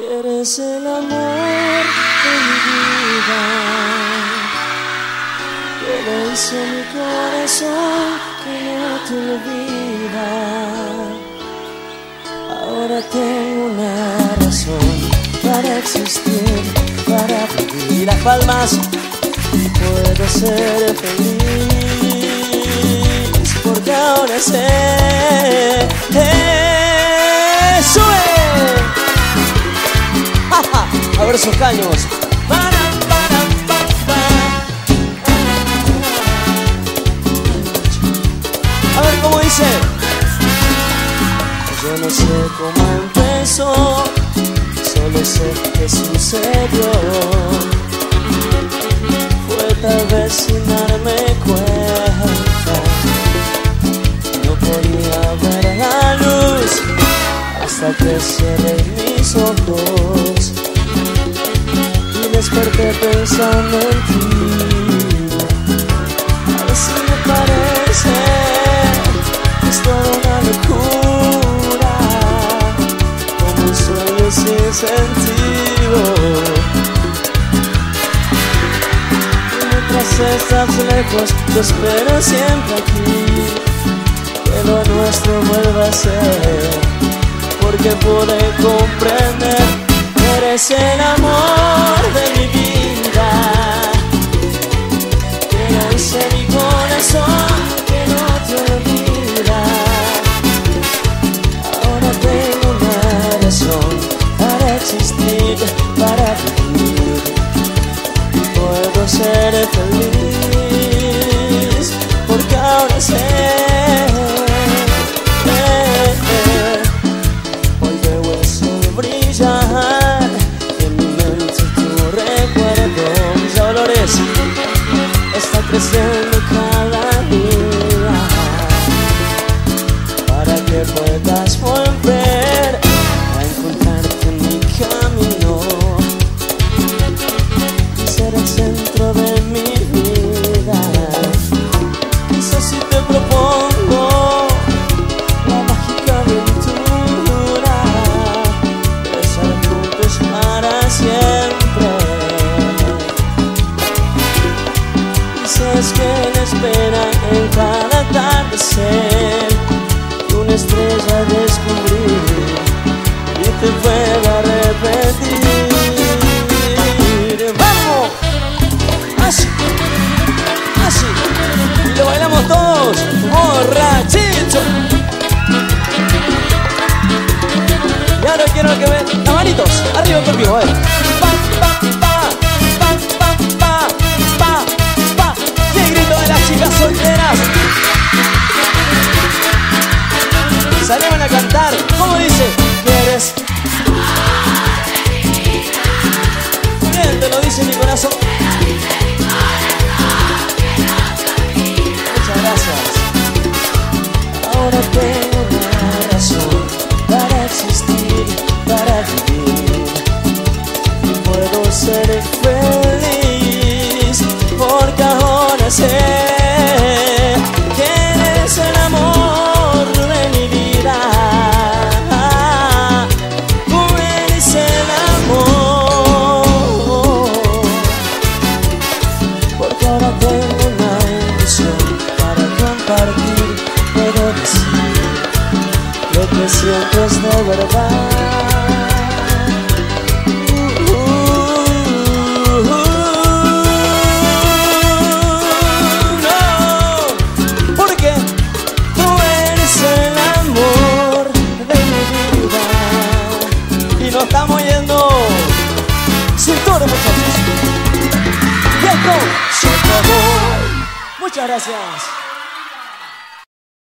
Eres el amor de mi vida. Eres en mi corazón que no te olvida. Ahora tengo una razón para existir, para vivir las palmas. Puedo ser feliz porque ahora sé. A ver esos caños. A ver cómo dice. Yo no sé cómo empezó, solo sé que sucedió. Fue tal vez sin darme cuenta. No podía ver la luz hasta que cerré mis ojos desperté pensando en ti. A veces me parece que es toda una locura, como un sueño sin sentido. Mientras estás lejos, yo espero siempre aquí que lo nuestro vuelva a ser porque pude comprender eres el amor espera en cada atardecer y una estrella descubrir y te pueda Muchas gracias.